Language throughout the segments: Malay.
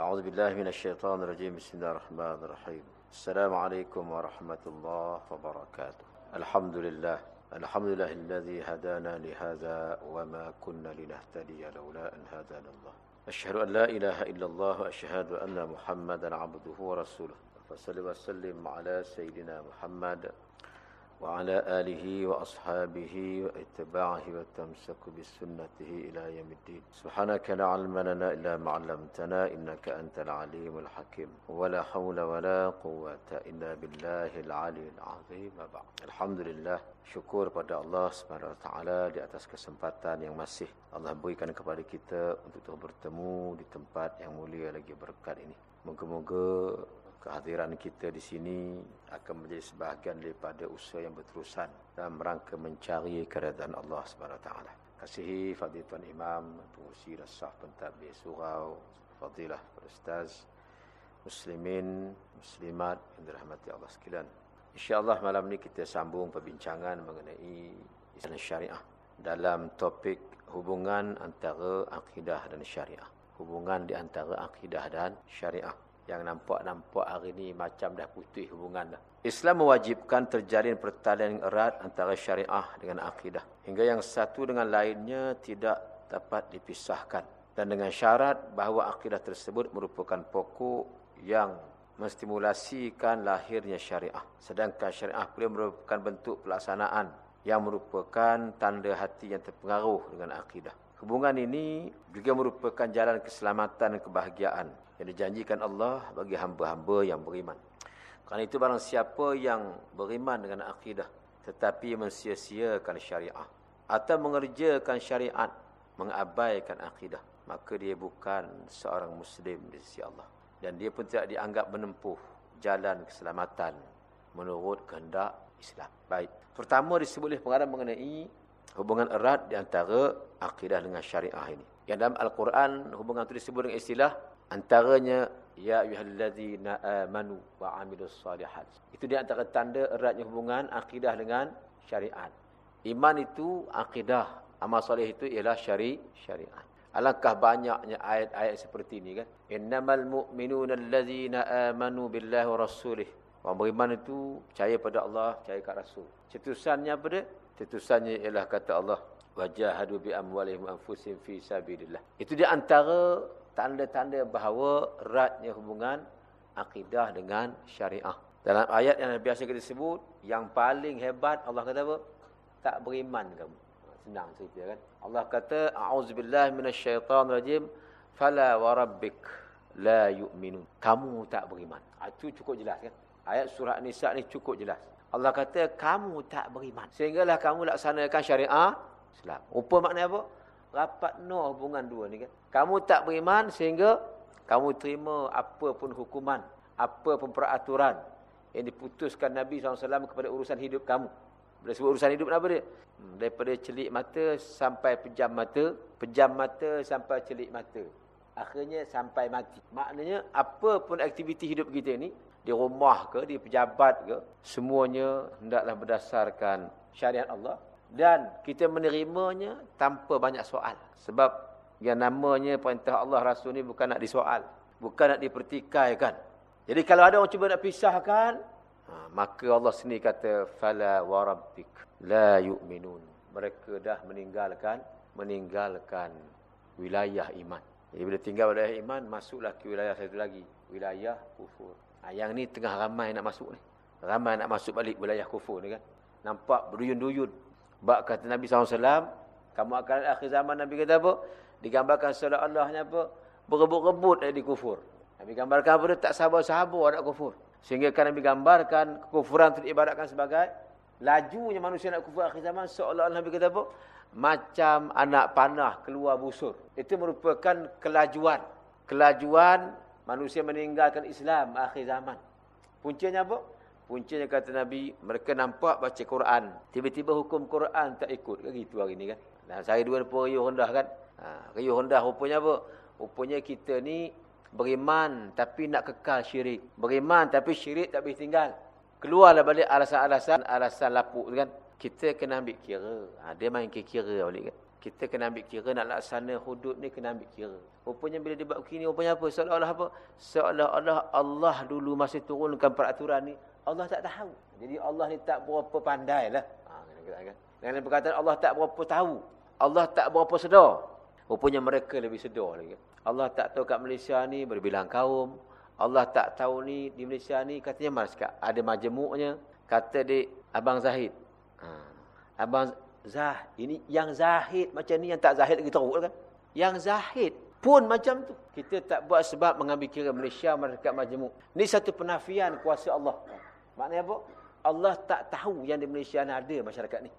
أعوذ بالله من الشيطان الرجيم. بسم الله الرحمن الرحيم. السلام عليكم ورحمة الله وبركاته. الحمد لله. الحمد لله الذي هدانا لهذا وما كنا لنهتدي لولا أن هدانا الله. أشهد أن لا إله إلا الله وأشهد أن محمدا عبده ورسوله. فصل وسلم على سيدنا محمد وعلى آله وأصحابه واتباعه والتمسك بسنته إلى يوم الدين سبحانك لا علم لنا إلا ما علمتنا إنك أنت العليم الحكيم ولا حول ولا قوة إلا بالله العلي العظيم بعد الحمد لله syukur pada Allah Subhanahu wa taala di atas kesempatan yang masih Allah berikan kepada kita untuk bertemu di tempat yang mulia lagi berkat ini. Moga-moga kehadiran kita di sini akan menjadi sebahagian daripada usaha yang berterusan dalam rangka mencari keredaan Allah Subhanahu Taala. Kasihi Fadilah Tuan Imam, pengurusi dan sah pentadbir surau, Fadilah Ustaz, Muslimin, Muslimat yang dirahmati Allah sekalian. InsyaAllah malam ini kita sambung perbincangan mengenai Islam syariah dalam topik hubungan antara akidah dan syariah. Hubungan di antara akidah dan syariah yang nampak-nampak hari ini macam dah putih hubungan dah. Islam mewajibkan terjalin pertalian erat antara syariah dengan akidah. Hingga yang satu dengan lainnya tidak dapat dipisahkan. Dan dengan syarat bahawa akidah tersebut merupakan pokok yang menstimulasikan lahirnya syariah. Sedangkan syariah pula merupakan bentuk pelaksanaan yang merupakan tanda hati yang terpengaruh dengan akidah. Hubungan ini juga merupakan jalan keselamatan dan kebahagiaan yang dijanjikan Allah bagi hamba-hamba yang beriman. Kerana itu barang siapa yang beriman dengan akidah tetapi mensia-siakan syariah atau mengerjakan syariat mengabaikan akidah maka dia bukan seorang muslim di sisi Allah dan dia pun tidak dianggap menempuh jalan keselamatan menurut kehendak Islam. Baik. Pertama disebut oleh pengarang mengenai hubungan erat di antara akidah dengan syariah ini. Yang dalam Al-Quran hubungan itu disebut dengan istilah Antaranya ya ayyuhallazina amanu wa amilus salihat. Itu di antara tanda eratnya hubungan akidah dengan syariat. Iman itu akidah, amal soleh itu ialah syari syariat. Alangkah banyaknya ayat-ayat seperti ini kan. Innamal mu'minuna allazina amanu billahi wa rasulih. Orang beriman itu percaya pada Allah, percaya kat Rasul. Cetusannya apa dia? Cetusannya ialah kata Allah, wajahadu bi amwalihim anfusihim fi sabilillah. Itu di antara tanda-tanda bahawa eratnya hubungan akidah dengan syariah. Dalam ayat yang biasa kita sebut, yang paling hebat Allah kata apa? Tak beriman kamu. Senang cerita kan. Allah kata, A'udzubillah minasyaitanirajim, fala warabbik la yu'minun. Kamu tak beriman. Ah, itu cukup jelas kan. Ayat surah Nisa ni cukup jelas. Allah kata, kamu tak beriman. Sehinggalah kamu laksanakan syariah Islam. Rupa makna apa? rapat no hubungan dua ni kan. Kamu tak beriman sehingga kamu terima apa pun hukuman, apa pun peraturan yang diputuskan Nabi SAW kepada urusan hidup kamu. Bila sebut urusan hidup apa dia? Hmm, daripada celik mata sampai pejam mata, pejam mata sampai celik mata. Akhirnya sampai mati. Maknanya apa pun aktiviti hidup kita ni, di rumah ke, di pejabat ke, semuanya hendaklah berdasarkan syariat Allah dan kita menerimanya tanpa banyak soal. Sebab yang namanya perintah Allah Rasul ni bukan nak disoal. Bukan nak dipertikaikan. Jadi kalau ada orang cuba nak pisahkan, ha, maka Allah sendiri kata, Fala warabbik la yu'minun. Mereka dah meninggalkan meninggalkan wilayah iman. Jadi bila tinggal wilayah iman, masuklah ke wilayah satu lagi. Wilayah kufur. Ha, yang ni tengah ramai nak masuk ni. Ramai nak masuk balik wilayah kufur ni kan. Nampak berduyun-duyun. Bak kata Nabi SAW, kamu akan akhir zaman Nabi kata apa? Digambarkan seolah Allahnya apa? Berebut-rebut dari kufur. Nabi gambarkan apa dia? Tak sabar-sabar nak kufur. Sehingga kan Nabi gambarkan kekufuran itu diibaratkan sebagai lajunya manusia nak kufur akhir zaman seolah Allah Nabi kata apa? Macam anak panah keluar busur. Itu merupakan kelajuan. Kelajuan manusia meninggalkan Islam akhir zaman. Puncanya apa? Puncanya kata Nabi, mereka nampak baca Quran. Tiba-tiba hukum Quran tak ikut. Kan gitu hari ni kan. Nah, saya dua pun riuh rendah kan. Ha, riuh rendah rupanya apa? Rupanya kita ni beriman tapi nak kekal syirik. Beriman tapi syirik tak boleh tinggal. Keluarlah balik alasan-alasan alasan lapuk kan. Kita kena ambil kira. Ha, dia main kira-kira balik kan. Kita kena ambil kira nak laksana hudud ni kena ambil kira. Rupanya bila dia buat begini, rupanya apa? Seolah-olah apa? Seolah-olah Allah dulu masih turunkan peraturan ni. Allah tak tahu. Jadi Allah ni tak berapa pandai lah. Ha, kan? Dengan perkataan Allah tak berapa tahu. Allah tak berapa sedar. Rupanya mereka lebih sedar lagi. Allah tak tahu kat Malaysia ni berbilang kaum. Allah tak tahu ni di Malaysia ni katanya ada majmuknya. Kata dia Abang Zahid. Ha. Abang Zah, ini yang zahid macam ni yang tak zahid lagi teruk kan? Yang zahid pun macam tu. Kita tak buat sebab mengambil kira Malaysia mereka majmuk. Ni satu penafian kuasa Allah. Maknanya apa? Allah tak tahu yang di Malaysia ada masyarakat ni.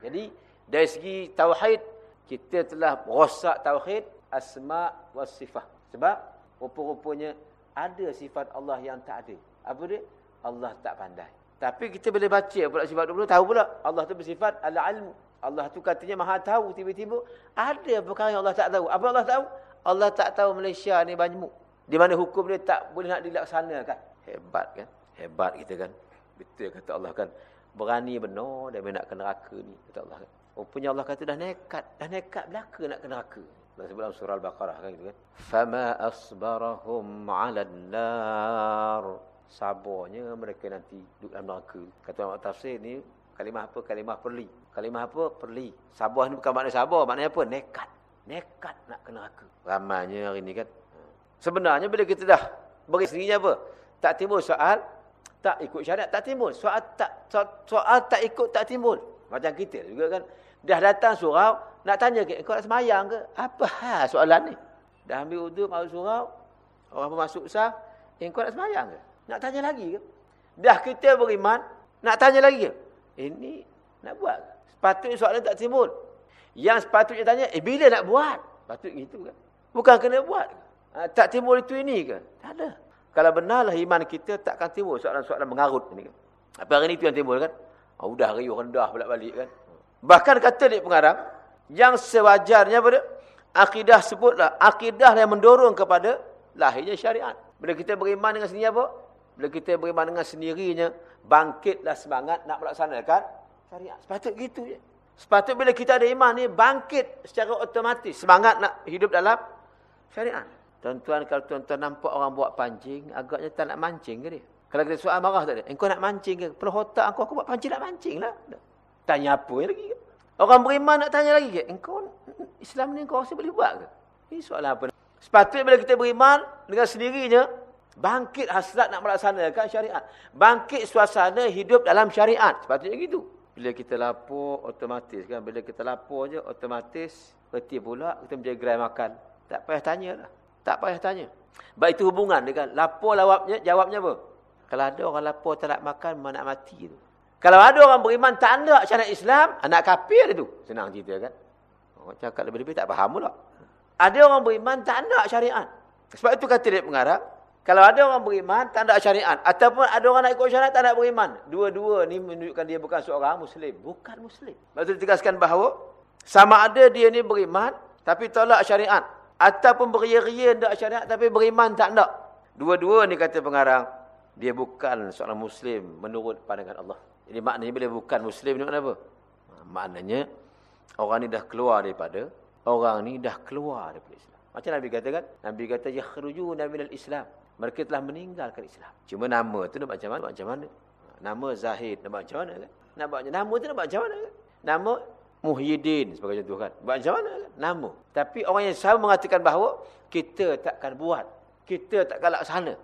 Jadi dari segi tauhid kita telah rosak tauhid asma wa sifat. Sebab rupa-rupanya ada sifat Allah yang tak ada. Apa dia? Allah tak pandai. Tapi kita boleh baca pula sifat 20 tahu pula Allah tu bersifat al-ilm. Allah tu katanya maha tahu tiba-tiba ada perkara yang Allah tak tahu. Apa Allah tahu? Allah tak tahu Malaysia ni banyak. Di mana hukum dia tak boleh nak dilaksanakan. Hebat kan? Hebat kita kan. Betul kata Allah kan. Berani benar dan nak ke neraka ni kata Allah kan. Rupanya Allah kata dah nekat, dah nekat belaka nak ke neraka. Sebut dalam surah Al-Baqarah kan gitu kan. Fama asbarahum 'ala an-nar sabarnya mereka nanti duduk dalam neraka. Kata ulama tafsir ni kalimah apa? Kalimah perli. Kalimah apa? Perli. Sabar ni bukan makna sabar, maknanya apa? Nekat. Nekat nak ke neraka. Ramanya hari ni kan. Sebenarnya bila kita dah beri sendirinya apa? Tak timbul soal tak ikut syariat tak timbul. Soal tak soal, soal tak ikut tak timbul. Macam kita juga kan. Dah datang surau nak tanya ke kau nak semayang ke? Apa hal soalan ni? Dah ambil wuduk masuk surau. Orang pun masuk sah. Eh, kau nak semayang ke? Nak tanya lagi ke? Dah kita beriman, nak tanya lagi ke? Ini nak buat. Sepatutnya soalan tak timbul. Yang sepatutnya tanya, eh bila nak buat? Patut gitu kan? Bukan kena buat. Ha, tak timbul itu ini ke? Tak ada. Kalau benarlah iman kita takkan timbul soalan-soalan mengarut ini kan. Apa hari ini itu yang timbul kan? Sudah riuh rendah balik-balik kan. Bahkan kata dia pengarang, yang sewajarnya pada akidah sebutlah, akidah yang mendorong kepada lahirnya syariat. Bila kita beriman dengan sendiri apa? Bila kita beriman dengan sendirinya, bangkitlah semangat nak melaksanakan syariat. Sepatut gitu je. Sepatut bila kita ada iman ni, bangkit secara otomatis. Semangat nak hidup dalam syariat. Tuan-tuan, kalau tuan-tuan nampak orang buat pancing, agaknya tak nak mancing ke dia? Kalau kita soal marah tak ada. Engkau nak mancing ke? Perlu otak aku, aku buat pancing nak mancing lah. Tanya apa lagi ke? Orang beriman nak tanya lagi ke? Engkau, Islam ni kau rasa boleh buat ke? Ini soalan apa? Sepatutnya bila kita beriman dengan sendirinya, Bangkit hasrat nak melaksanakan syariat. Bangkit suasana hidup dalam syariat. Sepatutnya gitu. Bila kita lapor, otomatis kan. Bila kita lapor je, otomatis. Berarti pula, kita menjaga gerai makan. Tak payah tanya lah. Tak payah tanya. Baik itu hubungan dengan lapor jawabnya, jawabnya apa? Kalau ada orang lapor tak nak makan, mana nak mati tu. Kalau ada orang beriman tak ada syariat Islam, anak kafir itu. Senang cerita kan. Orang cakap lebih-lebih tak faham pula. Ada orang beriman tak ada syariat. Sebab itu kata dia pengarah, kalau ada orang beriman, tak ada syariat. Ataupun ada orang nak ikut syariat, tak nak beriman. Dua-dua ni menunjukkan dia bukan seorang Muslim. Bukan Muslim. Maksudnya ditegaskan bahawa, sama ada dia ni beriman, tapi tolak syariat. Ataupun beria-ria tak syariat, tapi beriman tak nak. Dua-dua ni kata pengarang, dia bukan seorang Muslim menurut pandangan Allah. Jadi maknanya bila bukan Muslim ni makna apa? Maknanya, orang ni dah keluar daripada, orang ni dah keluar daripada Islam. Macam Nabi katakan, Nabi kata, yakhrujuna minal Islam. Mereka telah meninggalkan Islam. Cuma nama tu nak macam mana? Macam mana? Nama Zahid nak macam mana? Kan? Nak buat nama tu nak macam mana? Kan? Nama Muhyiddin sebagai contoh kan. Buat macam mana? Kan? Nama. Tapi orang yang selalu mengatakan bahawa kita takkan buat. Kita takkan laksana.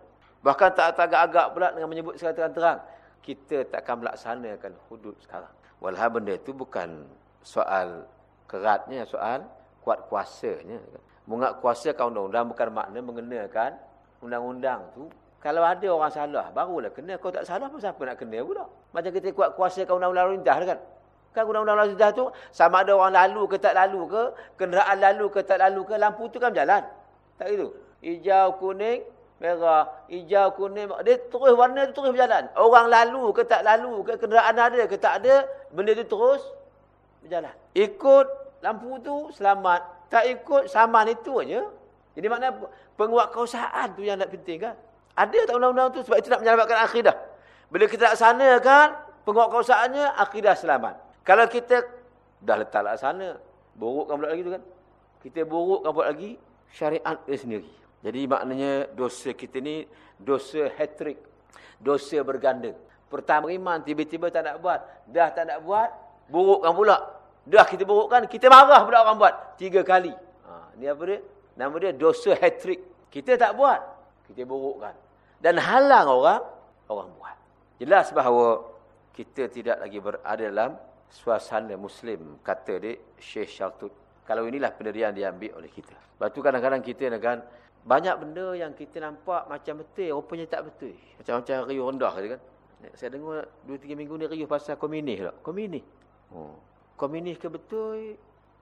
Bahkan tak agak-agak pula dengan menyebut secara terang-terang. Kita takkan melaksanakan hudud sekarang. Walhal benda itu bukan soal keratnya, soal kuat kuasanya. Kuasa kau undang-undang bukan makna mengenakan undang-undang tu. Kalau ada orang salah barulah kena. Kau tak salah pun siapa nak kena pula? Macam kita kuat kuasa kau undang-undang lalu lintas kan? Kan undang-undang lalu lintas tu sama ada orang lalu ke tak lalu ke kenderaan lalu ke tak lalu ke lampu tu kan jalan tak gitu? Hijau kuning merah. Hijau kuning dia terus warna tu terus berjalan. Orang lalu ke tak lalu ke kenderaan ada ke tak ada benda tu terus berjalan. Ikut lampu tu selamat tak ikut saman itu aja jadi makna penguatkuasaan tu yang nak penting kan. Ada tak undang-undang tu sebab itu nak menyelamatkan akidah. Bila kita laksanakan penguatkuasaannya akidah selamat. Kalau kita dah letak laksana Burukkan pula lagi tu kan. Kita burukkan pula lagi syariat dia sendiri. Jadi maknanya dosa kita ni dosa hat-trick. Dosa berganda. Pertama iman tiba-tiba tak nak buat. Dah tak nak buat, burukkan pula. Dah kita burukkan, kita marah pula orang buat. Tiga kali. Ha, ni apa dia? Nama dia dosa hat-trick. Kita tak buat, kita burukkan. Dan halang orang, orang buat. Jelas bahawa kita tidak lagi berada dalam suasana Muslim, kata dia Syekh Shaltut. Kalau inilah pendirian diambil oleh kita. Lepas tu kadang-kadang kita dengan banyak benda yang kita nampak macam betul, rupanya tak betul. Macam-macam riuh rendah kan. Saya dengar 2-3 minggu ni riuh pasal komunis tak? Komunis. Oh. Komunis ke betul?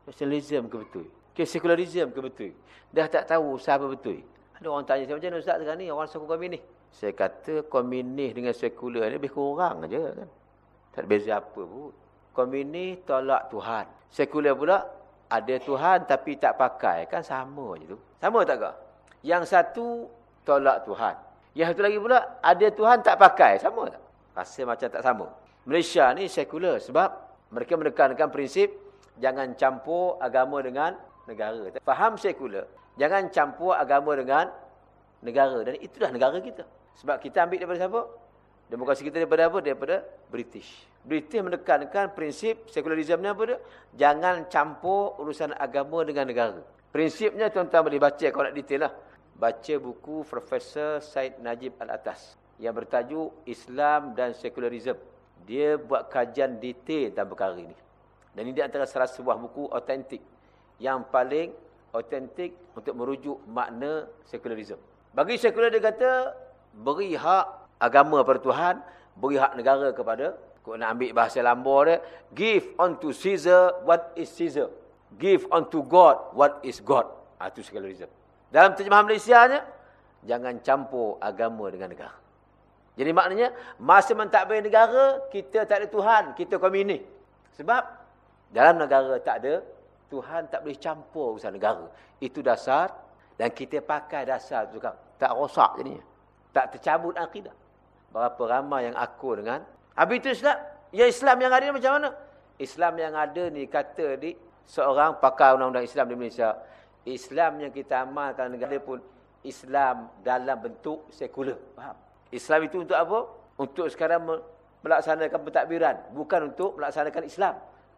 Nasionalism ke betul? Ke sekularism ke betul? Dah tak tahu siapa betul. Ada orang tanya saya, macam mana Ustaz sekarang ni orang sokong komunis? Saya kata komunis dengan sekular ni lebih kurang aja kan. Tak beza apa pun. Komunis tolak Tuhan. Sekular pula ada Tuhan tapi tak pakai. Kan sama je tu. Sama tak kah? Yang satu tolak Tuhan. Yang satu lagi pula ada Tuhan tak pakai. Sama tak? Rasa macam tak sama. Malaysia ni sekular sebab mereka menekankan prinsip jangan campur agama dengan negara. Faham sekular. Jangan campur agama dengan negara. Dan itulah negara kita. Sebab kita ambil daripada siapa? Demokrasi kita daripada apa? Daripada British. British menekankan prinsip sekularisme apa dia? Jangan campur urusan agama dengan negara. Prinsipnya tuan-tuan boleh baca kalau nak detail lah baca buku Profesor Said Najib Al-Atas yang bertajuk Islam dan Sekularisme. Dia buat kajian detail tentang perkara ini. Dan ini antara salah sebuah buku autentik yang paling autentik untuk merujuk makna sekularisme. Bagi sekular dia kata beri hak agama kepada Tuhan, beri hak negara kepada kau nak ambil bahasa lambor dia, give unto Caesar what is Caesar. Give unto God what is God. Ah, itu sekularisme. Dalam terjemahan Malaysia-nya, jangan campur agama dengan negara. Jadi maknanya, masa mentadbir negara, kita tak ada Tuhan, kita komunis. Sebab, dalam negara tak ada, Tuhan tak boleh campur urusan negara. Itu dasar, dan kita pakai dasar juga. Tak rosak jadinya. Tak tercabut akidah. Berapa ramai yang aku dengan. Habis itu Islam. Ya Islam yang ada ni macam mana? Islam yang ada ni kata di seorang pakar undang-undang Islam di Malaysia. Islam yang kita amalkan negara pun Islam dalam bentuk sekular. Faham? Islam itu untuk apa? Untuk sekarang melaksanakan pentadbiran. Bukan untuk melaksanakan Islam.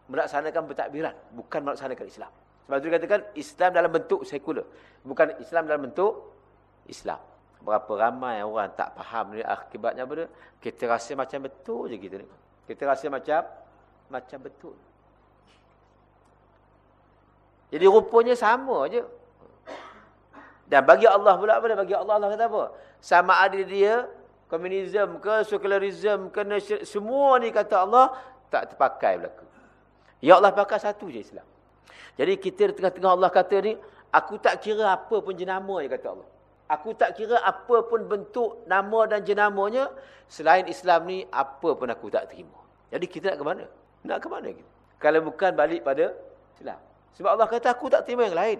Melaksanakan pentadbiran. Bukan melaksanakan Islam. Sebab itu dikatakan Islam dalam bentuk sekular. Bukan Islam dalam bentuk Islam. Berapa ramai orang tak faham ni akibatnya dia? Kita rasa macam betul je kita ni. Kita rasa macam macam betul. Jadi rupanya sama aja. Dan bagi Allah pula apa? Bagi Allah Allah kata apa? Sama ada dia komunisme ke sekularisme ke semua ni kata Allah tak terpakai berlaku. Ya Allah pakai satu je Islam. Jadi kita di tengah-tengah Allah kata ni, aku tak kira apa pun jenama je kata Allah. Aku tak kira apa pun bentuk nama dan jenamanya selain Islam ni apa pun aku tak terima. Jadi kita nak ke mana? Nak ke mana kita? Kalau bukan balik pada Islam. Sebab Allah kata aku tak terima yang lain.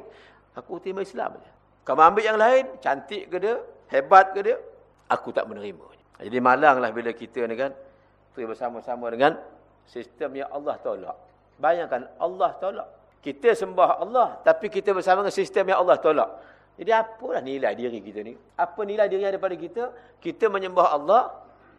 Aku terima Islam saja. Kamu ambil yang lain, cantik ke dia, hebat ke dia, aku tak menerima. Jadi malanglah bila kita ni kan bersama-sama dengan sistem yang Allah tolak. Bayangkan Allah tolak. Kita sembah Allah tapi kita bersama dengan sistem yang Allah tolak. Jadi apalah nilai diri kita ni? Apa nilai diri daripada kita? Kita menyembah Allah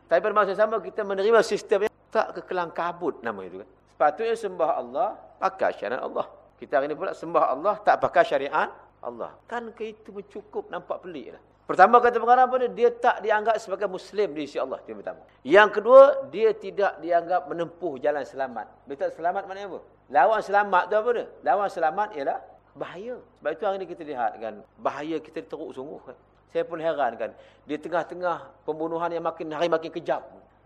tapi pada masa sama kita menerima sistem yang tak kekelang kabut nama itu kan. Sepatutnya sembah Allah pakai syariat Allah. Kita hari ini pula sembah Allah tak pakai syariat Allah. Kan ke itu cukup nampak pelik lah. Pertama kata pengarang apa dia? Dia tak dianggap sebagai Muslim di sisi Allah. Yang pertama. Yang kedua, dia tidak dianggap menempuh jalan selamat. Dia tak selamat mana apa? Lawan selamat tu apa dia? Lawan selamat ialah bahaya. Sebab itu hari ini kita lihat kan. Bahaya kita teruk sungguh kan. Saya pun heran kan. Di tengah-tengah pembunuhan yang makin hari makin kejam.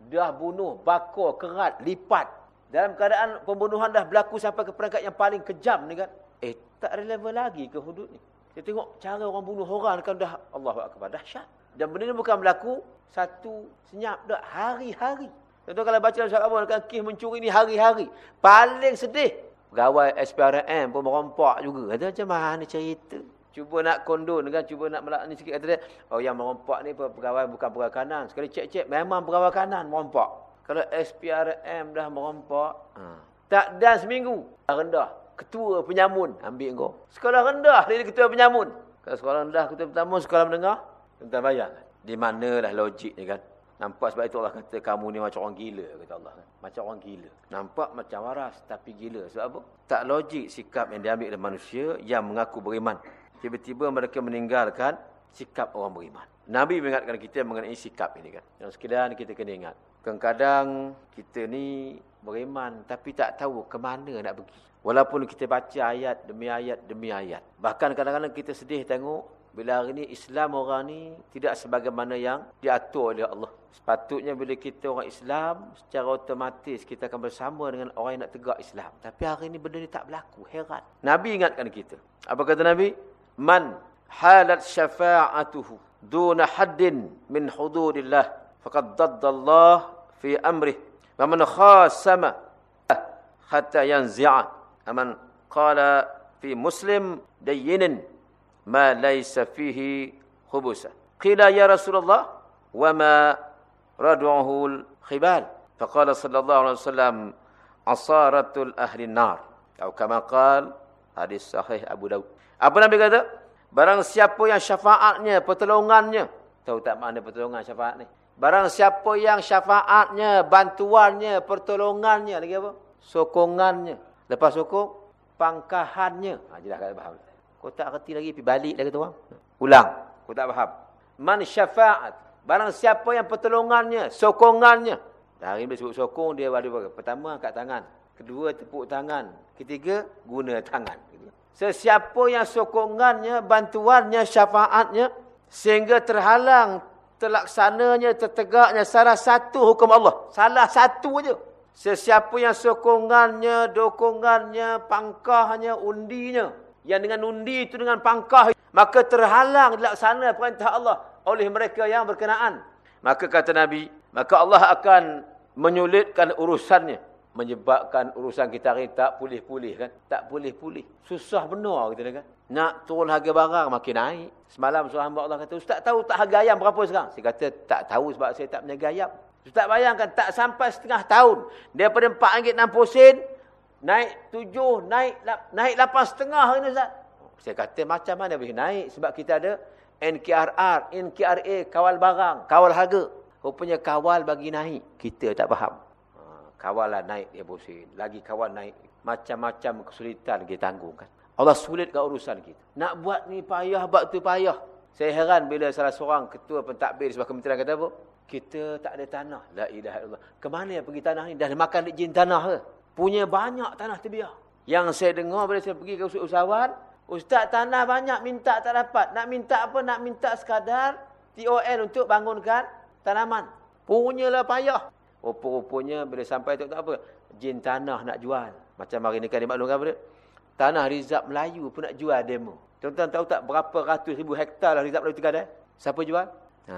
Dah bunuh, bakar, kerat, lipat. Dalam keadaan pembunuhan dah berlaku sampai ke perangkat yang paling kejam ni kan. Eh, tak relevan lagi ke hudud ni. Kita tengok cara orang bunuh orang kan dah Allahu Akbar, dahsyat. Dan benda ni bukan berlaku satu senyap dah hari-hari. Tentu kalau baca dalam surat Allah kan kih mencuri ni hari-hari. Paling sedih. Pegawai SPRM pun merompak juga. Kata macam mana cerita? Cuba nak kondon kan, cuba nak melak ni sikit kata dia. Oh yang merompak ni pegawai bukan pegawai kanan. Sekali cek-cek memang pegawai kanan merompak. Kalau SPRM dah merompak, ha. tak dan seminggu, dah rendah. Ketua penyamun. Ambil kau. Sekolah rendah dia ketua penyamun. Kalau sekolah rendah ketua penyamun, sekolah menengah. Tentang bayang. Di manalah logik ni kan. Nampak sebab itu Allah kata kamu ni macam orang gila kata Allah kan. Macam orang gila. Nampak macam waras tapi gila. Sebab apa? Tak logik sikap yang diambil oleh manusia yang mengaku beriman. Tiba-tiba mereka meninggalkan sikap orang beriman. Nabi mengingatkan kita mengenai sikap ini kan. Yang sekedar kita kena ingat. Kadang-kadang kita ni beriman tapi tak tahu ke mana nak pergi. Walaupun kita baca ayat demi ayat demi ayat. Bahkan kadang-kadang kita sedih tengok bila hari ini Islam orang ni tidak sebagaimana yang diatur oleh Allah. Sepatutnya bila kita orang Islam, secara otomatis kita akan bersama dengan orang yang nak tegak Islam. Tapi hari ini benda ni tak berlaku. Heran. Nabi ingatkan kita. Apa kata Nabi? Man halat syafa'atuhu duna haddin min hududillah. Faqad daddallah fi amrih. Wa man khasama hatta yanzi'a. Aman qala fi muslim dayyinin ma laysa fihi khubusa. Qila ya Rasulullah wa ma rad'uhu al-khibal. Faqala sallallahu alaihi wasallam asaratul ahli nar. Atau kama qal hadis sahih Abu Daud. Apa Nabi kata? Barang siapa yang syafaatnya, pertolongannya. Tahu tak makna pertolongan syafaat ni? Barang siapa yang syafaatnya, bantuannya, pertolongannya. Lagi apa? Sokongannya. Lepas sokong, pangkahannya. Ha, jelas kata faham. Kau tak reti lagi, pergi balik dah kata orang. Ulang. Kau tak faham. Man syafaat. Barang siapa yang pertolongannya, sokongannya. Dah hari sebut sokong, dia ada apa? Pertama, angkat tangan. Kedua, tepuk tangan. Ketiga, guna tangan. Sesiapa yang sokongannya, bantuannya, syafaatnya, sehingga terhalang, terlaksananya, tertegaknya salah satu hukum Allah. Salah satu saja. Sesiapa yang sokongannya, dokongannya, pangkahnya, undinya, yang dengan undi itu dengan pangkah maka terhalang dilaksana perintah Allah oleh mereka yang berkenaan. Maka kata nabi maka Allah akan menyulitkan urusannya. Menyebabkan urusan kita hari tak pulih-pulih kan? Tak pulih-pulih. Susah benar kita kan nak turun harga barang makin naik semalam seorang hamba Allah kata ustaz tahu tak harga ayam berapa sekarang saya kata tak tahu sebab saya tak punya ayam ustaz bayangkan tak sampai setengah tahun daripada RM4.60 Naik tujuh, naik naik lapan setengah ini Ustaz. Saya kata macam mana boleh naik sebab kita ada NKRR, NKRA, kawal barang, kawal harga. Rupanya kawal bagi naik. Kita tak faham. Ha, kawal lah naik dia pusing. Lagi kawal naik. Macam-macam kesulitan kita tanggungkan. Allah sulitkan urusan kita. Nak buat ni payah, buat tu payah. Saya heran bila salah seorang ketua pentadbir sebuah kementerian kata apa? Kita tak ada tanah. La ilaha illallah. Kemana pergi tanah ni? Dah makan jin tanah ke? punya banyak tanah terbiar. Yang saya dengar bila saya pergi ke usahawan, ustaz tanah banyak minta tak dapat. Nak minta apa? Nak minta sekadar TOL untuk bangunkan tanaman. Punyalah payah. Rupa-rupanya bila sampai tu tak apa. Jin tanah nak jual. Macam hari ni kan dimaklumkan apa Tanah Rizab Melayu pun nak jual demo. Tuan-tuan tahu tak berapa ratus ribu hektar lah Rizab Melayu tu ada? Siapa jual? Ha,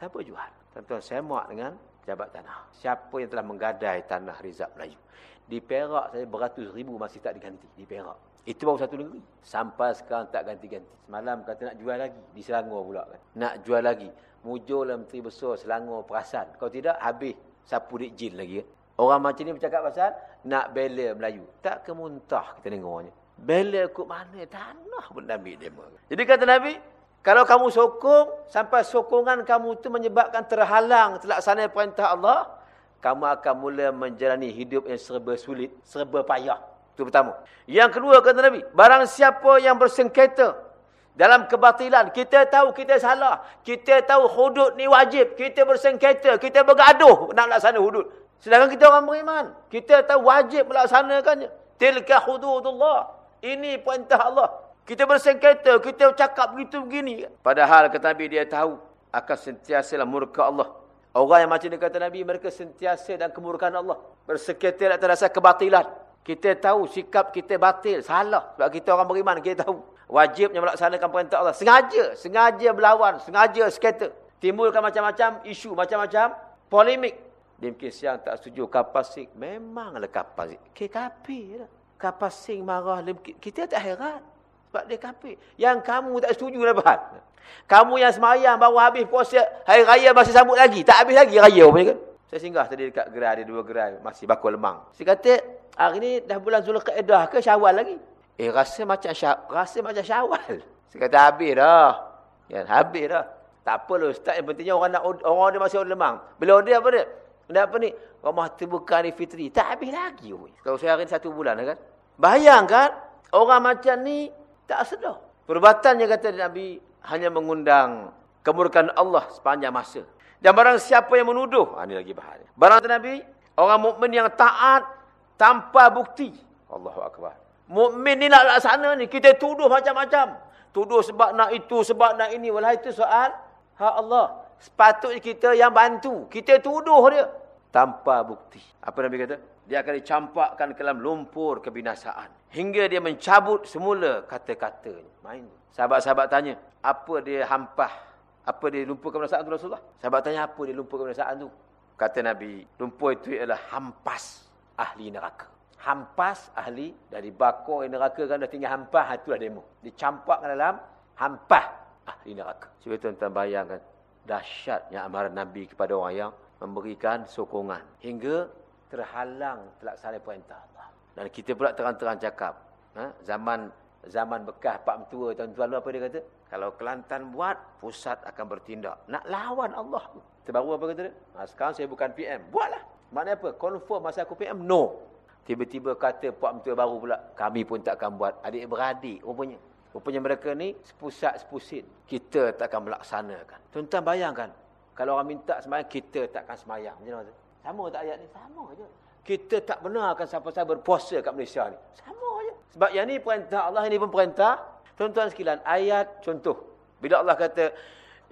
siapa jual? Tuan-tuan saya muak dengan jabat tanah. Siapa yang telah menggadai tanah Rizab Melayu? Di Perak saya beratus ribu masih tak diganti. Di Perak. Itu baru satu negeri. Sampai sekarang tak ganti-ganti. Semalam kata nak jual lagi. Di Selangor pula kan. Nak jual lagi. Mujurlah Menteri Besar Selangor perasan. Kalau tidak habis. Sapu dik jin lagi kan. Orang macam ni bercakap pasal. Nak bela Melayu. Tak kemuntah kita dengarnya. Bela kut mana? Tanah pun ambil dia. Jadi kata Nabi. Kalau kamu sokong. Sampai sokongan kamu tu menyebabkan terhalang. Terlaksana perintah Allah kamu akan mula menjalani hidup yang serba sulit, serba payah. Itu pertama. Yang kedua kata Nabi, barang siapa yang bersengketa dalam kebatilan, kita tahu kita salah. Kita tahu hudud ni wajib. Kita bersengketa, kita bergaduh nak laksana hudud. Sedangkan kita orang beriman. Kita tahu wajib melaksanakannya. Tilka hududullah. Ini perintah Allah. Kita bersengketa, kita cakap begitu begini. Padahal kata Nabi dia tahu akan sentiasa murka Allah. Orang yang macam ni kata Nabi, mereka sentiasa dan kemurkaan Allah. Berseketir atas rasa kebatilan. Kita tahu sikap kita batil, salah. Sebab kita orang beriman, kita tahu. Wajibnya melaksanakan perintah Allah. Sengaja, sengaja berlawan, sengaja seketir. Timbulkan macam-macam isu, macam-macam polemik. Dia mungkin siang tak setuju kapasik. Memanglah kapasik. KKP lah. Kapasik marah. Kita tak heran. Sebab dia kafir. Yang kamu tak setuju lepas. Kamu yang semayang baru habis puasa. Hari raya masih sambut lagi. Tak habis lagi raya. Kan? Saya singgah tadi dekat gerai, ada dua gerai. Masih bakul lemang. Saya kata, hari ni dah bulan Zulqa'edah ke Syawal lagi? Eh, rasa macam syawal. Rasa macam Syawal. Saya kata, habis dah. Ya, habis dah. Tak apa lah Ustaz. Yang pentingnya orang nak orang ada masih order lemang. Bila order apa dia? Nak apa ni? Rumah terbuka ni fitri. Tak habis lagi. Kalau saya hari satu bulan kan. Bayangkan. Orang macam ni tak sedar. Perbuatannya kata Nabi hanya mengundang kemurkaan Allah sepanjang masa. Dan barang siapa yang menuduh. Ha, ini lagi bahaya. Barang Nabi. Orang mukmin yang taat tanpa bukti. Allahu Akbar. Mukmin ni nak laksana ni. Kita tuduh macam-macam. Tuduh sebab nak itu, sebab nak ini. Walau itu soal Ha Allah. Sepatutnya kita yang bantu. Kita tuduh dia. Tanpa bukti. Apa Nabi kata? Dia akan dicampakkan ke dalam lumpur kebinasaan. Hingga dia mencabut semula kata-katanya. Main. Sahabat-sahabat tanya. Apa dia hampah? Apa dia lumpur kebinasaan tu Rasulullah? Sahabat tanya apa dia lumpur kebinasaan tu? Kata Nabi. Lumpur itu ialah hampas ahli neraka. Hampas ahli dari bakor neraka kan dah tinggal hampas. Itulah demo. Dicampakkan dalam hampas ahli neraka. Cuba tuan-tuan bayangkan dahsyatnya amaran Nabi kepada orang yang memberikan sokongan hingga terhalang terlaksana perintah Allah. Dan kita pula terang-terang cakap, ha? zaman zaman bekas pak mentua tuan-tuan apa dia kata? Kalau Kelantan buat, pusat akan bertindak. Nak lawan Allah. Terbaru apa kata dia? Ha, sekarang saya bukan PM. Buatlah. Maknanya apa? Confirm masa aku PM? No. Tiba-tiba kata pak mentua baru pula, kami pun tak akan buat. Adik-beradik rupanya. Rupanya mereka ni sepusat-sepusin. Kita tak akan melaksanakan. Tuan-tuan bayangkan. Kalau orang minta semayang, kita tak akan semayang. Macam mana? Sama tak ayat ni? Sama je. Kita tak benarkan siapa-siapa berpuasa kat Malaysia ni. Sama je. Sebab yang ni perintah Allah, ini pun perintah. Tuan-tuan sekalian, ayat contoh. Bila Allah kata,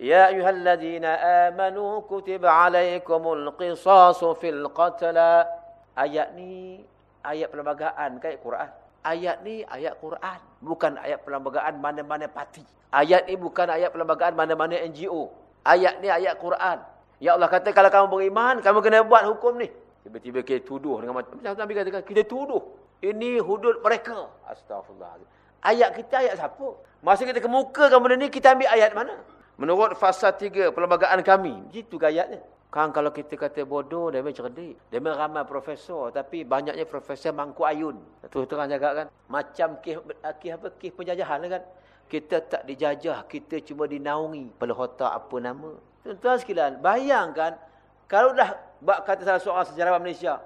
Ya ayuhalladzina amanu kutiba alaikumul qisasu fil qatla. Ayat ni, ayat perlembagaan kayak Quran. Ayat ni ayat Quran. Bukan ayat perlembagaan mana-mana parti. Ayat ni bukan ayat perlembagaan mana-mana NGO. Ayat ni ayat Quran. Ya Allah kata kalau kamu beriman, kamu kena buat hukum ni. Tiba-tiba kita tuduh dengan macam Nabi katakan, kita tuduh. Ini hudud mereka. Astagfirullah. Ayat kita ayat siapa? Masa kita kemukakan benda ni, kita ambil ayat mana? Menurut fasa tiga perlembagaan kami. Begitu ayatnya. Kan kalau kita kata bodoh, dia memang cerdik. Dia memang ramai profesor. Tapi banyaknya profesor mangkuk ayun. Terus terang jaga kan. Macam kih, kih apa? Kih penjajahan kan. Kita tak dijajah. Kita cuma dinaungi. Pelahota apa nama. Tuan-tuan sekalian. Bayangkan. Kalau dah buat kata salah seorang sejarah Malaysia.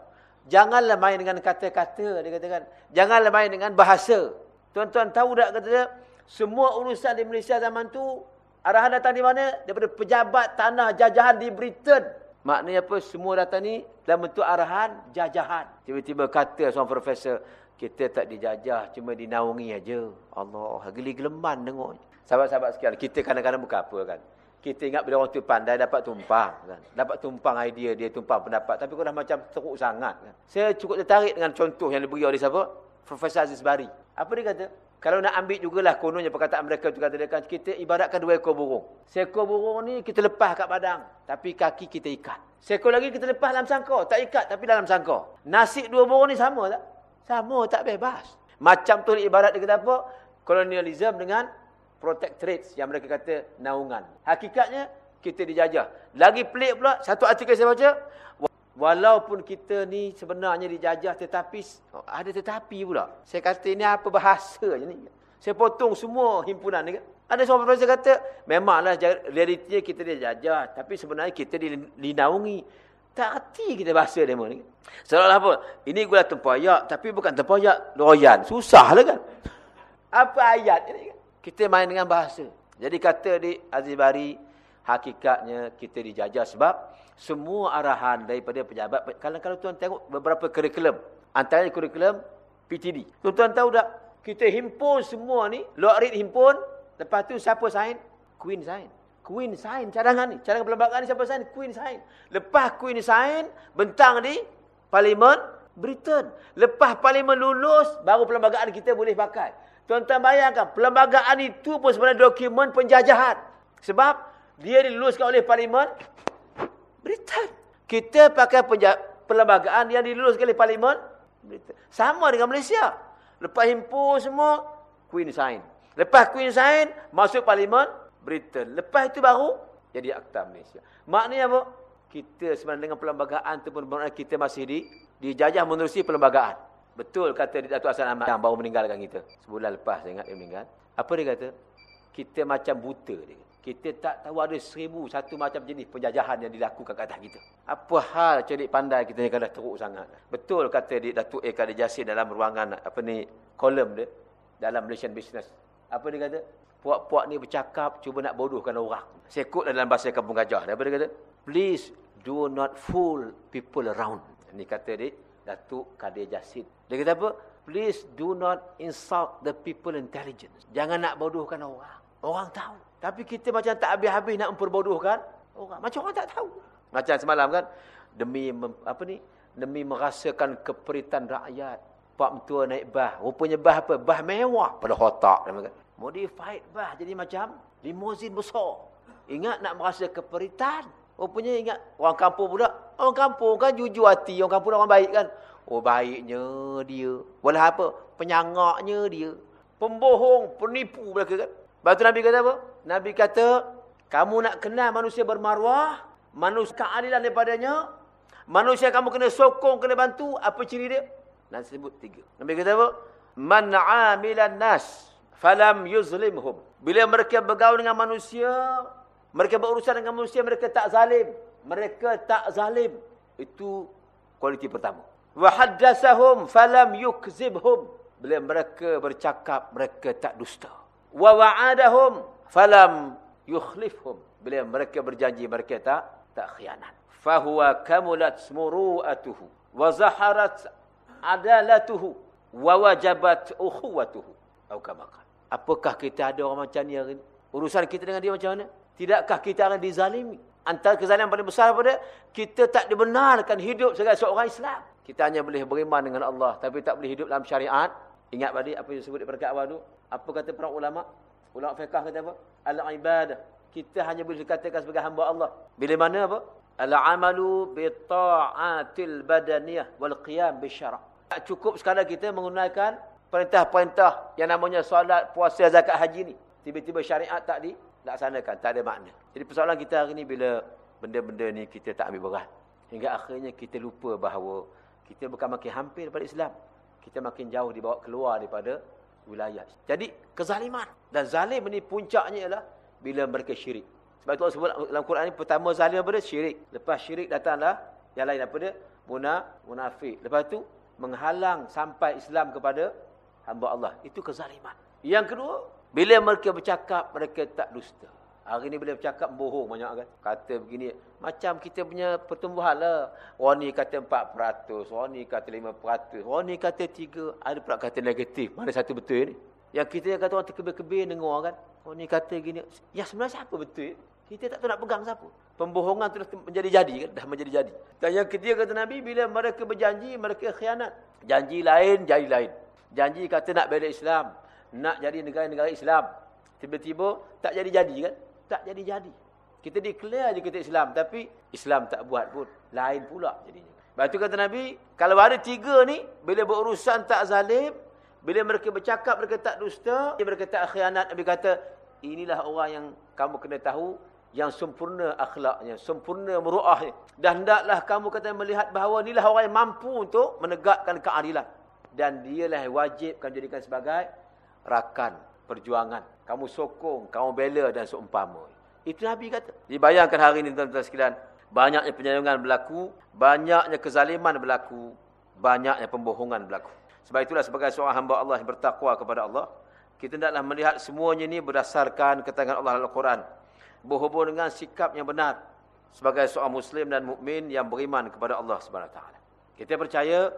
Janganlah main dengan kata-kata. Dia katakan. Janganlah main dengan bahasa. Tuan-tuan tahu tak kata dia. Semua urusan di Malaysia zaman tu Arahan datang di mana? Daripada pejabat tanah jajahan di Britain. Maknanya apa? Semua datang ni dalam bentuk arahan jajahan. Tiba-tiba kata seorang profesor, kita tak dijajah, cuma dinaungi aja. Allah, geli geleman tengok. Sahabat-sahabat sekalian, kita kadang-kadang bukan apa kan. Kita ingat bila orang tu pandai dapat tumpang. Kan? Dapat tumpang idea dia, tumpang pendapat. Tapi kau dah macam teruk sangat. Kan? Saya cukup tertarik dengan contoh yang diberi oleh siapa? Profesor Aziz Bari. Apa dia kata? Kalau nak ambil jugalah kononnya perkataan mereka juga kata kita ibaratkan dua ekor burung. Seekor burung ni kita lepas kat padang. Tapi kaki kita ikat. Seekor lagi kita lepas dalam sangkar. Tak ikat tapi dalam sangkar. Nasib dua burung ni sama tak? Sama tak bebas. Macam tu ibarat dia kata apa? Kolonialisme dengan protectorate yang mereka kata naungan. Hakikatnya kita dijajah. Lagi pelik pula satu artikel saya baca. Walaupun kita ni sebenarnya dijajah tetapi ada tetapi pula. Saya kata ini apa bahasa je ni. Saya potong semua himpunan ni. Ada seorang profesor kata memanglah realitinya kita dijajah tapi sebenarnya kita dinaungi. Tak hati kita bahasa demo ni. Seolah apa? Ini gula tempayak tapi bukan tempayak loyan. Susahlah kan. Apa ayat ini? Kita main dengan bahasa. Jadi kata di Aziz Bari hakikatnya kita dijajah sebab semua arahan daripada pejabat. Kalau-kalau tuan tengok beberapa kurikulum. Antaranya kurikulum PTD. Tuan-tuan tahu tak? Kita himpun semua ni. Lokrit himpun. Lepas tu siapa sign? Queen sign. Queen sign cadangan ni. Cadangan perlembagaan ni siapa sign? Queen sign. Lepas Queen sign. Bentang di Parlimen Britain. Lepas Parlimen lulus. Baru perlembagaan kita boleh pakai. Tuan-tuan bayangkan. Perlembagaan itu pun sebenarnya dokumen penjajahan. Sebab dia diluluskan oleh Parlimen Britain. Kita pakai perlembagaan yang diluluskan oleh Parlimen Britain. Sama dengan Malaysia. Lepas himpun semua, Queen sign. Lepas Queen sign, masuk Parlimen Britain. Lepas itu baru jadi Akta Malaysia. Maknanya apa? kita sebenarnya dengan perlembagaan itu pun kita masih di dijajah menerusi perlembagaan. Betul kata Datuk Hasan Ahmad yang baru meninggalkan kita. Sebulan lepas saya ingat dia meninggal. Apa dia kata? Kita macam buta dia. Kita tak tahu ada seribu satu macam jenis penjajahan yang dilakukan ke atas kita. Apa hal celik pandai kita ni kalau teruk sangat. Betul kata Datuk Eka Jasin dalam ruangan apa ni kolom dia dalam Malaysian Business. Apa dia kata? Puak-puak ni bercakap cuba nak bodohkan orang. Saya kut dalam bahasa kampung gajah. Apa dia kata? Please do not fool people around. Ini kata dia Datuk Kadir Jasin. Dia kata apa? Please do not insult the people intelligence. Jangan nak bodohkan orang. Orang tahu. Tapi kita macam tak habis-habis nak memperbodohkan orang. Macam orang tak tahu. Macam semalam kan. Demi apa ni? Demi merasakan keperitan rakyat. Pak mentua naik bah. Rupanya bah apa? Bah mewah pada otak. Modified bah. Jadi macam limousin besar. Ingat nak merasa keperitan. Rupanya ingat orang kampung pula. Orang kampung kan jujur hati. Orang kampung orang baik kan. Oh baiknya dia. Walau apa? Penyangaknya dia. Pembohong, penipu mereka kan. Lepas tu Nabi kata apa? Nabi kata, kamu nak kenal manusia bermarwah, manusia keadilan daripadanya, manusia kamu kena sokong, kena bantu, apa ciri dia? Nanti sebut tiga. Nabi kata apa? Man amilan nas, falam yuzlimhum. Bila mereka bergaul dengan manusia, mereka berurusan dengan manusia, mereka tak zalim. Mereka tak zalim. Itu kualiti pertama. Wa haddasahum falam yukzibhum. Bila mereka bercakap, mereka tak dusta wa wa'adahum falam yukhlifhum. Bila mereka berjanji mereka tak tak khianat. Fahuwa kamulat muru'atuhu wa zaharat adalatuhu wa wajabat ukhuwatuhu. Kama apakah kita ada orang macam ni hari ni? Urusan kita dengan dia macam mana? Tidakkah kita akan dizalimi? Antara kezaliman paling besar pada kita tak dibenarkan hidup sebagai seorang Islam. Kita hanya boleh beriman dengan Allah tapi tak boleh hidup dalam syariat. Ingat tadi apa yang disebut di perkataan awal tu apa kata para ulama? Ulama fiqh kata apa? Al-ibadah. Kita hanya boleh dikatakan sebagai hamba Allah. Bila mana apa? Al-amalu bi ta'atil badaniyah wal qiyam bi syara'. Tak cukup sekadar kita menggunakan perintah-perintah yang namanya solat, puasa, zakat, haji ni. Tiba-tiba syariat tak dilaksanakan, tak ada makna. Jadi persoalan kita hari ni bila benda-benda ni kita tak ambil berat. Hingga akhirnya kita lupa bahawa kita bukan makin hampir pada Islam. Kita makin jauh dibawa keluar daripada wilayah. Jadi kezaliman dan zalim ini puncaknya ialah bila mereka syirik. Sebab itu Allah sebut dalam Quran ini pertama zalim apa dia? Syirik. Lepas syirik datanglah yang lain apa dia? Muna, munafik. Lepas itu menghalang sampai Islam kepada hamba Allah. Itu kezaliman. Yang kedua, bila mereka bercakap mereka tak dusta. Hari ini bila bercakap bohong banyak kan. Kata begini. Macam kita punya pertumbuhan lah. Orang ni kata 4%. Orang ni kata 5%. Orang ni kata 3%. Ada pula kata negatif. Mana satu betul ni? Yang kita yang kata orang terkebir-kebir dengar kan. Orang ni kata gini. Ya sebenarnya siapa betul? Kita tak tahu nak pegang siapa. Pembohongan dah menjadi-jadi kan. Dah menjadi-jadi. Dan yang ketiga kata Nabi. Bila mereka berjanji mereka khianat. Janji lain, jadi lain. Janji kata nak bela Islam. Nak jadi negara-negara Islam. Tiba-tiba tak jadi-jadi kan tak jadi-jadi. Kita declare je kita Islam. Tapi Islam tak buat pun. Lain pula jadinya. Lepas tu kata Nabi, kalau ada tiga ni, bila berurusan tak zalim, bila mereka bercakap, mereka tak dusta, mereka tak khianat, Nabi kata, inilah orang yang kamu kena tahu, yang sempurna akhlaknya, sempurna meruahnya. Dan hendaklah kamu kata melihat bahawa inilah orang yang mampu untuk menegakkan keadilan. Dan dialah yang wajib kamu jadikan sebagai rakan perjuangan. Kamu sokong, kamu bela dan seumpama. Itu Nabi kata. Dibayangkan hari ini tuan-tuan sekalian. Banyaknya penyayungan berlaku. Banyaknya kezaliman berlaku. Banyaknya pembohongan berlaku. Sebab itulah sebagai seorang hamba Allah yang bertakwa kepada Allah. Kita tidaklah melihat semuanya ini berdasarkan keterangan Allah dalam Al-Quran. Berhubung dengan sikap yang benar. Sebagai seorang Muslim dan mukmin yang beriman kepada Allah SWT. Kita percaya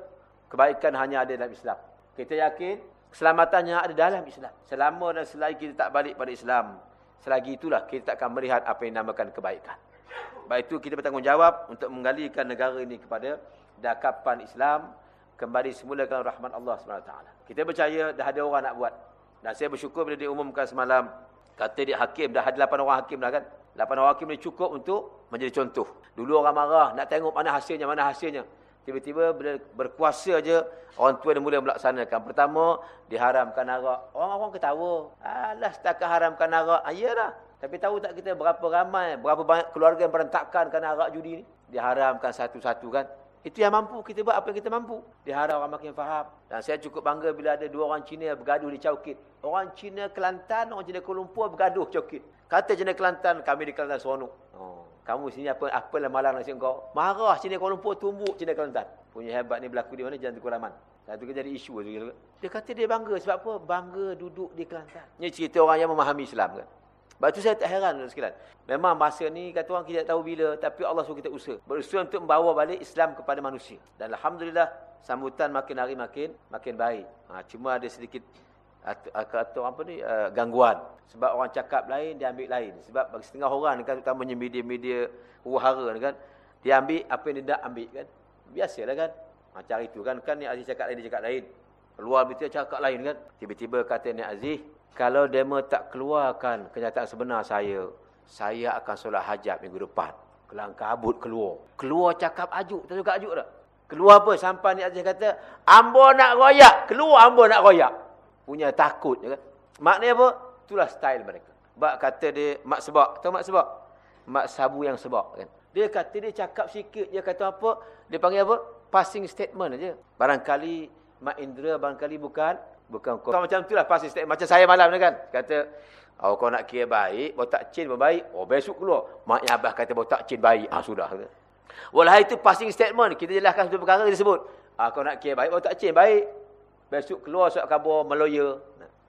kebaikan hanya ada dalam Islam. Kita yakin Keselamatannya ada dalam Islam. Selama dan selagi kita tak balik pada Islam. Selagi itulah kita tak akan melihat apa yang dinamakan kebaikan. Baik itu kita bertanggungjawab untuk menggalikan negara ini kepada dakapan Islam. Kembali semula ke rahmat Allah SWT. Kita percaya dah ada orang nak buat. Dan saya bersyukur bila diumumkan semalam. Kata dia hakim. Dah ada 8 orang hakim dah kan. 8 orang hakim ni cukup untuk menjadi contoh. Dulu orang marah. Nak tengok mana hasilnya, mana hasilnya. Tiba-tiba bila berkuasa aja orang tua dia mula melaksanakan. Pertama, diharamkan arak. Orang-orang ketawa. Alah, setakat haramkan arak. Ah, iyalah. Tapi tahu tak kita berapa ramai, berapa banyak keluarga yang berantakan kerana arak judi ni? Diharamkan satu-satu kan. Itu yang mampu kita buat apa yang kita mampu. Diharap orang makin faham. Dan saya cukup bangga bila ada dua orang Cina bergaduh di Caukit. Orang Cina Kelantan, orang Cina Kuala Lumpur bergaduh Caukit. Kata Cina Kelantan, kami di Kelantan seronok. Kamu sini apa apalah malang nasib kau. Marah Cina Kuala Lumpur tumbuk Cina Kelantan. Punya hebat ni berlaku di mana? Jangan Tukul Rahman. Satu ke jadi isu. Dia kata dia bangga. Sebab apa? Bangga duduk di Kelantan. Ini cerita orang yang memahami Islam kan. Sebab itu saya tak heran sekalian. Memang masa ni kata orang kita tak tahu bila. Tapi Allah suruh kita usaha. Berusaha untuk membawa balik Islam kepada manusia. Dan Alhamdulillah sambutan makin hari makin makin baik. Ha, cuma ada sedikit atau apa ni uh, gangguan. Sebab orang cakap lain, dia ambil lain. Sebab bagi setengah orang kan utamanya media-media huru-hara kan. Dia ambil apa yang dia tak ambil kan. Biasalah kan. Macam itu kan. Kan ni Aziz cakap lain, dia cakap lain. Luar betul cakap lain kan. Tiba-tiba kata ni Aziz, kalau demo tak keluarkan kenyataan sebenar saya, saya akan solat hajat minggu depan. Kelang kabut keluar. Keluar cakap ajuk. Tak suka ajuk tak? Keluar apa? Sampai ni Aziz kata, Ambo nak royak. Keluar Ambo nak royak. Punya takut. Ya kan? Maknanya apa? Itulah style mereka. Sebab kata dia, mak sebab. Tahu mak sebab? Mak sabu yang sebab. Kan? Dia kata dia cakap sikit. Dia kata apa? Dia panggil apa? Passing statement aja. Barangkali Mak Indra barangkali bukan Bukan kau. macam itulah pasti macam saya malam ni kan. Kata, oh kau nak kira baik, botak cin pun baik. Oh besok keluar. Maknya abah kata botak cin baik. Ah sudah. Walau itu passing statement. Kita jelaskan satu perkara dia sebut. Ah kau nak kira baik, botak cin baik. Besok keluar surat khabar meloya.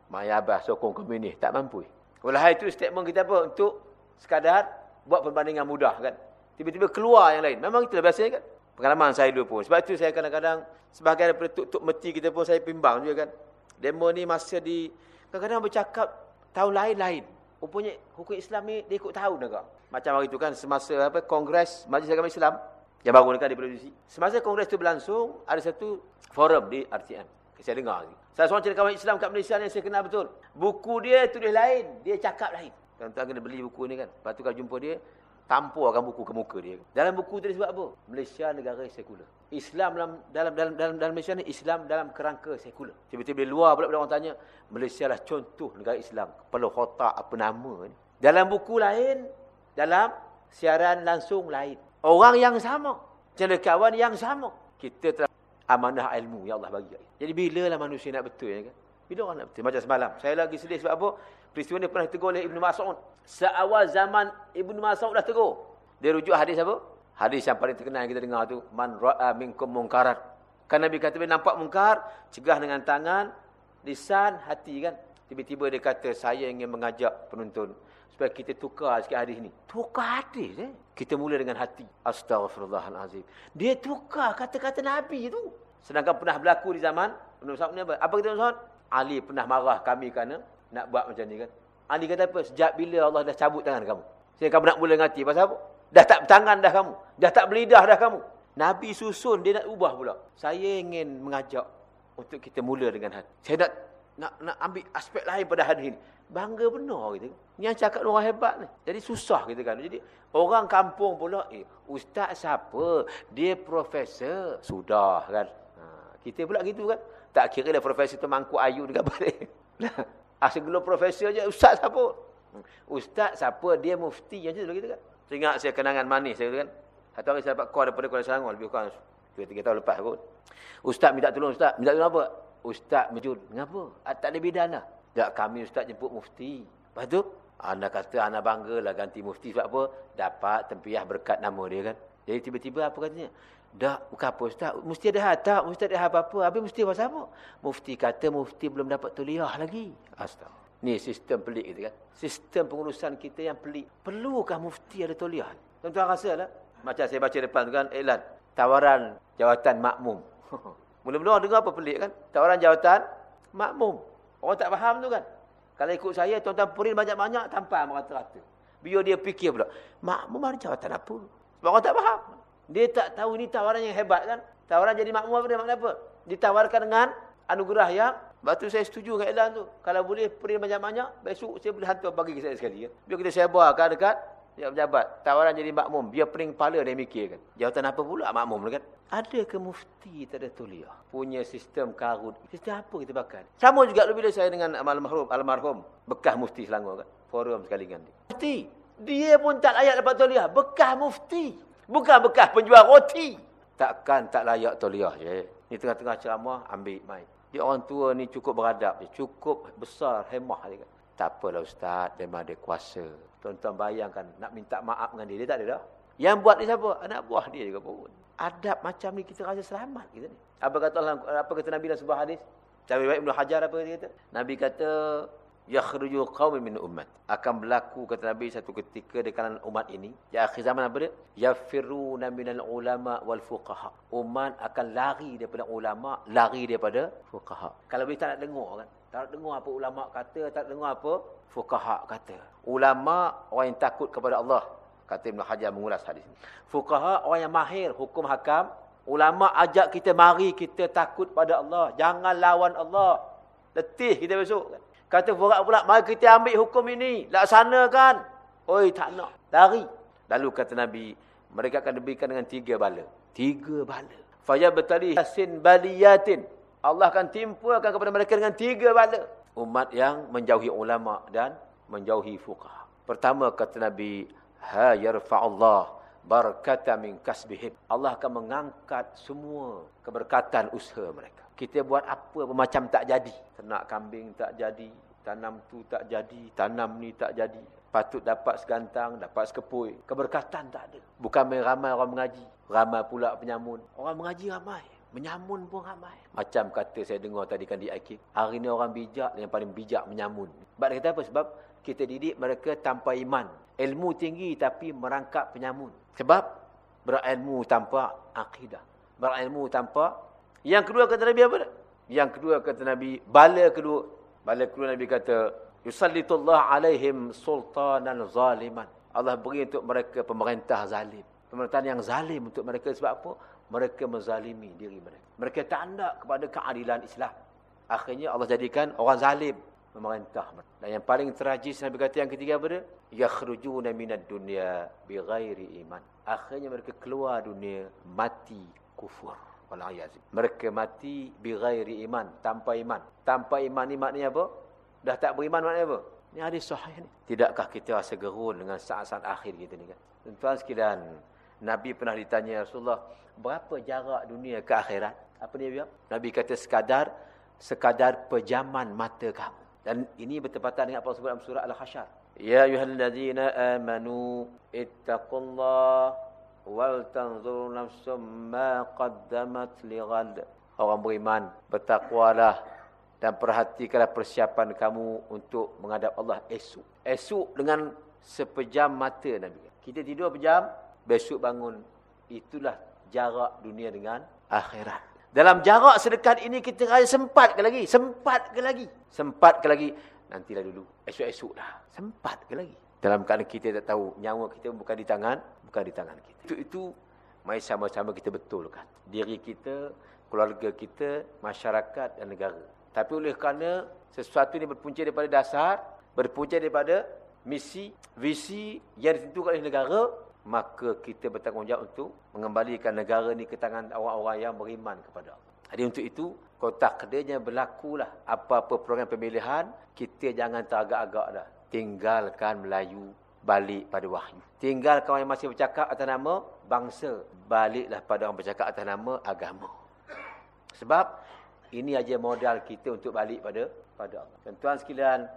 Maknya abah sokong komunis. Tak mampu. Walau itu statement kita apa? Untuk sekadar buat perbandingan mudah kan. Tiba-tiba keluar yang lain. Memang itulah biasanya kan. Pengalaman saya dulu pun. Sebab itu saya kadang-kadang sebagai daripada tuk-tuk meti kita pun saya pimbang juga kan. Demo ni masa di kadang-kadang bercakap tahun lain-lain. Rupanya hukum Islam ni dia ikut tahu juga. Macam hari itu kan semasa apa kongres Majlis Agama Islam yang baru ni kan diproduksi. Semasa kongres tu berlangsung ada satu forum di RTM. Saya dengar. Saya seorang cerita kawan Islam kat Malaysia ni saya kenal betul. Buku dia tulis lain, dia cakap lain. Tuan-tuan kena beli buku ni kan. Lepas tu kalau jumpa dia, tampuakan buku ke muka dia. Dalam buku tu dia sebab apa? Malaysia negara sekular. Islam dalam dalam dalam dalam, dalam Malaysia ni Islam dalam kerangka sekular. Tiba-tiba luar pula orang tanya, Malaysia lah contoh negara Islam. Kepala otak apa nama ni? Dalam buku lain, dalam siaran langsung lain. Orang yang sama, kawan yang sama. Kita telah amanah ilmu yang Allah bagi. Jadi bila lah manusia nak betul ya kan? Bila orang nak betul? Macam semalam. Saya lagi sedih sebab apa? Peristiwa ni pernah ditegur oleh Ibn Mas'ud. Seawal zaman Ibn Mas'ud dah tegur. Dia rujuk hadis apa? Hadis yang paling terkenal yang kita dengar tu. Man ra'a minkum mungkarat. Kan Nabi kata, bila nampak mungkar, cegah dengan tangan, lisan, hati kan. Tiba-tiba dia kata, saya ingin mengajak penonton. Supaya kita tukar sikit hadis ni. Tukar hadis eh. Kita mula dengan hati. Astaghfirullahalazim. Dia tukar kata-kata Nabi tu. Sedangkan pernah berlaku di zaman. Apa, apa kata Ustaz? Ali pernah marah kami kerana nak buat macam ni kan. Ali kata apa? Sejak bila Allah dah cabut tangan kamu? Sehingga kamu nak mula ngati. Pasal apa? Dah tak bertangan dah kamu. Dah tak berlidah dah kamu. Nabi susun, dia nak ubah pula. Saya ingin mengajak untuk kita mula dengan hati. Saya nak nak nak ambil aspek lain pada hadis ini. Bangga benar gitu. Yang cakap orang hebat ni. Jadi susah gitu kan. Jadi orang kampung pula, eh ustaz siapa? Dia profesor. Sudah kan. Ha, kita pula gitu kan. Tak kira lah profesor tu mangkuk ayu dekat balik. Asal gelo profesor je ustaz siapa? Ustaz siapa? Dia mufti yang tu gitu kan. Teringat saya kenangan manis saya kan. Satu hari saya dapat call daripada Kuala Selangor lebih kurang 2 3 tahun lepas kot. Ustaz minta tolong ustaz. Minta tolong apa? Ustaz mejun. Mengapa? Ah, tak ada bidan lah. Tak kami ustaz jemput mufti. Lepas tu anda kata anda banggalah ganti mufti sebab apa? Dapat tempiah berkat nama dia kan. Jadi tiba-tiba apa katanya? Dah, bukan apa Ustaz. Mesti ada hal tak? Mesti ada hal apa-apa. Habis mesti pasal apa? Mufti kata mufti belum dapat tuliah lagi. Astaga. Ni sistem pelik gitu kan. Sistem pengurusan kita yang pelik. Perlukah mufti ada tuliah? Tuan-tuan rasa lah. Macam saya baca depan tu kan. Iklan. Tawaran jawatan makmum. Mula-mula orang dengar apa pelik kan. Tawaran jawatan makmum. Orang tak faham tu kan. Kalau ikut saya, tuan-tuan purin banyak-banyak tanpa merata-rata. Biar dia fikir pula. Makmum ada jawatan apa? Sebab orang tak faham. Dia tak tahu ini tawaran yang hebat kan. Tawaran jadi makmum apa dia makna apa? Ditawarkan dengan anugerah yang Lepas tu saya setuju dengan Elan tu. Kalau boleh print banyak-banyak, besok saya boleh hantar bagi saya sekali. Ya. Biar kita sebarkan dekat Ya pejabat, tawaran jadi makmum, dia pening kepala dia mikir kan. Jawatan apa pula makmum kan? Ada ke mufti tak ada tuliah? Punya sistem karut. Sistem apa kita pakai? Sama juga bila saya dengan almarhum, almarhum bekas mufti Selangor kan. Forum sekali dia. Mufti, dia pun tak layak dapat tuliah. Bekas mufti. Bukan bekas penjual roti. Takkan tak layak tuliah je. Ni tengah-tengah ceramah, ambil mic. Dia orang tua ni cukup beradab. Cukup besar, hemah. Dia. Tak apalah Ustaz, memang dia kuasa. Tuan-tuan bayangkan, nak minta maaf dengan dia, dia tak ada dah. Yang buat ni siapa? Anak buah dia juga pun. Adab macam ni kita rasa selamat kita ni. Apa kata Allah, apa kata Nabi dalam sebuah hadis? Cari Ibn Hajar apa dia kata? Nabi kata, yakhruju qaumin min ummat akan berlaku kata nabi satu ketika di kalangan umat ini ya akhir zaman apa dia yafiruna minal ulama wal fuqaha umat akan lari daripada ulama lari daripada fuqaha kalau kita nak dengar kan tak dengar apa ulama kata tak dengar apa fuqaha kata ulama orang yang takut kepada Allah kata Ibn Hajar mengulas hadis ini fuqaha orang yang mahir hukum hakam ulama ajak kita mari kita takut pada Allah jangan lawan Allah letih kita besok Kata fuqaha pula, mari kita ambil hukum ini. Laksanakan. Oi, tak nak. Lari. Lalu kata Nabi, mereka akan diberikan dengan tiga bala. Tiga bala. Faya betali hasin baliyatin. Allah akan timpulkan kepada mereka dengan tiga bala. Umat yang menjauhi ulama dan menjauhi fuqaha. Pertama kata Nabi, ha yarfa'ullah barakata min kasbihim. Allah akan mengangkat semua keberkatan usaha mereka. Kita buat apa pun macam tak jadi. Ternak kambing tak jadi. Tanam tu tak jadi. Tanam ni tak jadi. Patut dapat segantang, dapat sekepui. Keberkatan tak ada. Bukan ramai orang mengaji. Ramai pula penyamun. Orang mengaji ramai. Menyamun pun ramai. Macam kata saya dengar tadi kan di IQ. Hari ni orang bijak yang paling bijak menyamun. Sebab kata apa? Sebab kita didik mereka tanpa iman. Ilmu tinggi tapi merangkap penyamun. Sebab berilmu tanpa akidah. Berilmu tanpa yang kedua kata Nabi apa? Yang kedua kata Nabi, bala kedua. Bala kedua Nabi kata, Yusallitullah alaihim sultanan zaliman. Allah beri untuk mereka pemerintah zalim. Pemerintahan yang zalim untuk mereka sebab apa? Mereka menzalimi diri mereka. Mereka tak nak kepada keadilan Islam. Akhirnya Allah jadikan orang zalim memerintah. Dan yang paling tragis Nabi kata yang ketiga apa dia? Yakhrujuna minad dunya bighairi iman. Akhirnya mereka keluar dunia mati kufur. Mereka mati bighairi iman, tanpa iman. Tanpa iman ni maknanya apa? Dah tak beriman maknanya apa? Ini hadis sahih ni. Tidakkah kita rasa gerun dengan saat-saat akhir kita ni kan? Tuan sekalian, Nabi pernah ditanya Rasulullah, berapa jarak dunia ke akhirat? Apa dia bilang? Nabi kata sekadar sekadar pejaman mata kamu. Dan ini bertepatan dengan apa sebut dalam surah Al-Hasyar. Ya ayyuhallazina amanu ittaqullaha wal tanzur nafsum ma qaddamat lighad orang beriman bertakwalah dan perhatikanlah persiapan kamu untuk menghadap Allah esok esok dengan sepejam mata nabi kita tidur pejam besok bangun. Itulah jarak dunia dengan akhirat. Dalam jarak sedekat ini kita rasa sempat ke lagi? Sempat ke lagi? Sempat ke lagi? Nantilah dulu. Esok-esok dah sempat ke lagi? Dalam keadaan kita tak tahu nyawa kita bukan di tangan bukan di tangan kita. Itu itu mari sama-sama kita betulkan. Diri kita, keluarga kita, masyarakat dan negara. Tapi oleh kerana sesuatu ini berpunca daripada dasar, berpunca daripada misi, visi yang ditentukan oleh negara, maka kita bertanggungjawab untuk mengembalikan negara ini ke tangan orang-orang yang beriman kepada Allah. Jadi untuk itu, kotak kerjanya berlakulah apa-apa program pemilihan, kita jangan teragak-agak dah. Tinggalkan Melayu balik pada wahyu. Tinggal kawan yang masih bercakap atas nama bangsa, baliklah pada orang bercakap atas nama agama. Sebab ini aja modal kita untuk balik pada pada Allah. Tuan sekalian,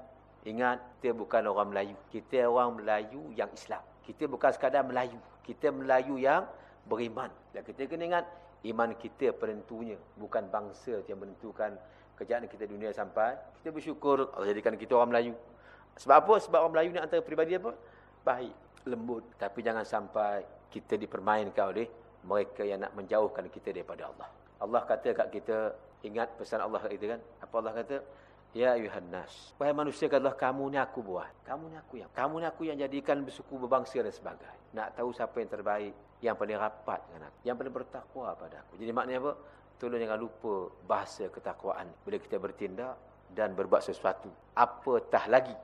ingat kita bukan orang Melayu. Kita orang Melayu yang Islam. Kita bukan sekadar Melayu. Kita Melayu yang beriman. Dan kita kena ingat iman kita penentunya, bukan bangsa yang menentukan kejayaan kita dunia sampai. Kita bersyukur Allah jadikan kita orang Melayu. Sebab apa? Sebab orang Melayu ni antara peribadi apa? baik, lembut. Tapi jangan sampai kita dipermainkan oleh mereka yang nak menjauhkan kita daripada Allah. Allah kata kat kita, ingat pesan Allah kat kita kan? Apa Allah kata? Ya ayuhan nas. Wahai manusia katalah kamu ni aku buat. Kamu ni aku yang. Kamu ni aku yang jadikan bersuku berbangsa dan sebagainya. Nak tahu siapa yang terbaik, yang paling rapat dengan aku, yang paling bertakwa pada aku. Jadi maknanya apa? Tolong jangan lupa bahasa ketakwaan bila kita bertindak dan berbuat sesuatu. Apatah lagi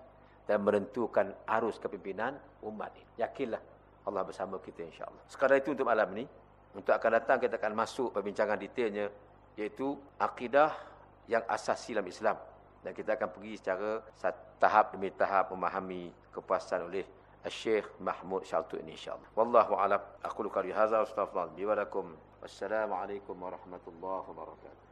dan menentukan arus kepimpinan umat ini. Yakinlah Allah bersama kita insya-Allah. Sekadar itu untuk malam ini, untuk akan datang kita akan masuk perbincangan detailnya iaitu akidah yang asasi dalam Islam dan kita akan pergi secara tahap demi tahap memahami kepuasan oleh Syekh Mahmud Syaltu ini insya-Allah. Wallahu a'lam. Aku lu qali hadza wa astaghfirullah li wa lakum. Wassalamualaikum warahmatullahi wabarakatuh.